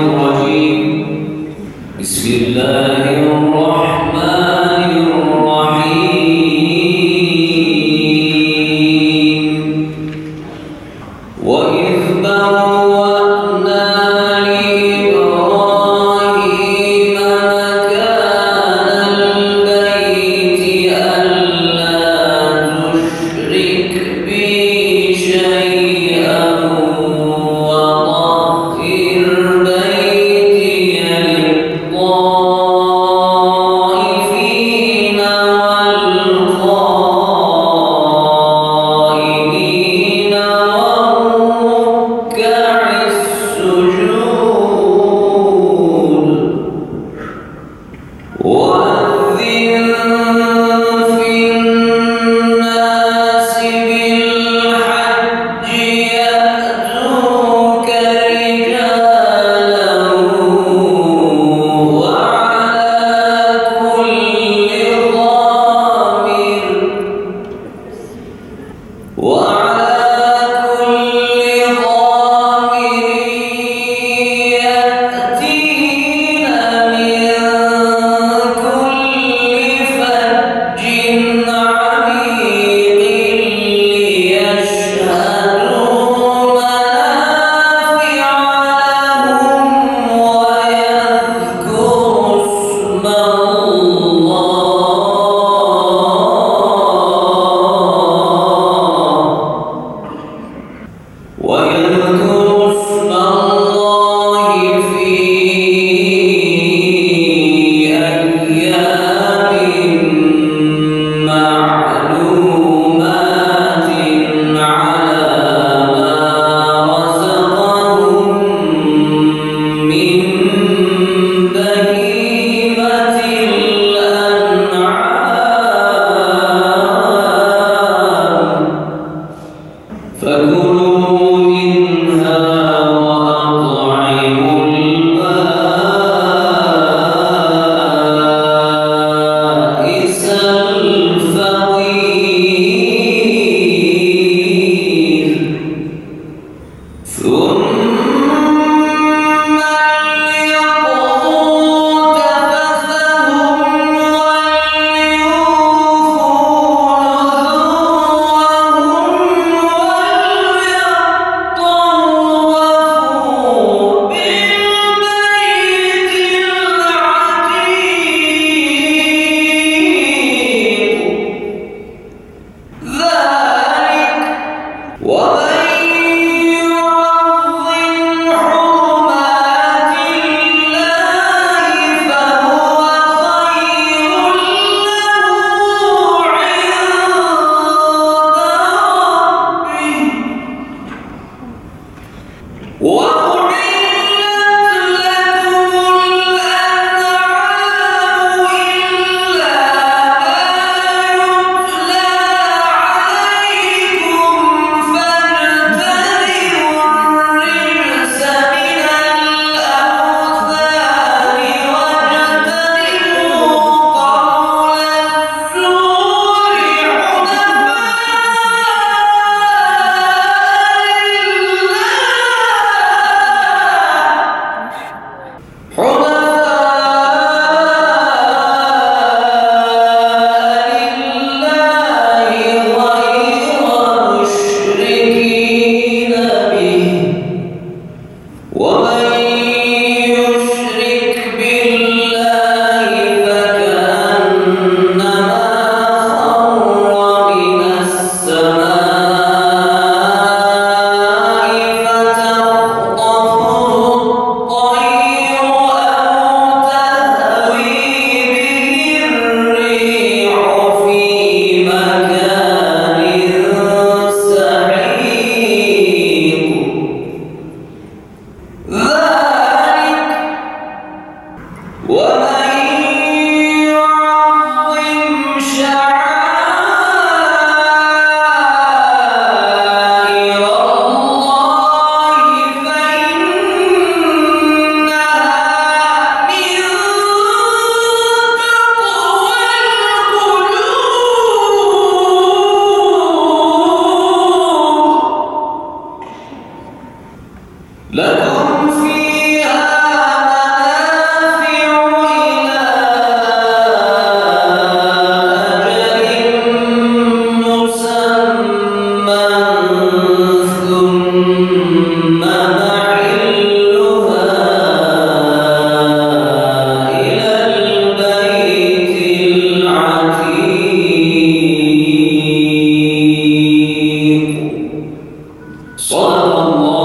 الرجيم. بسم الله الرحمن 我们 What? صدق الله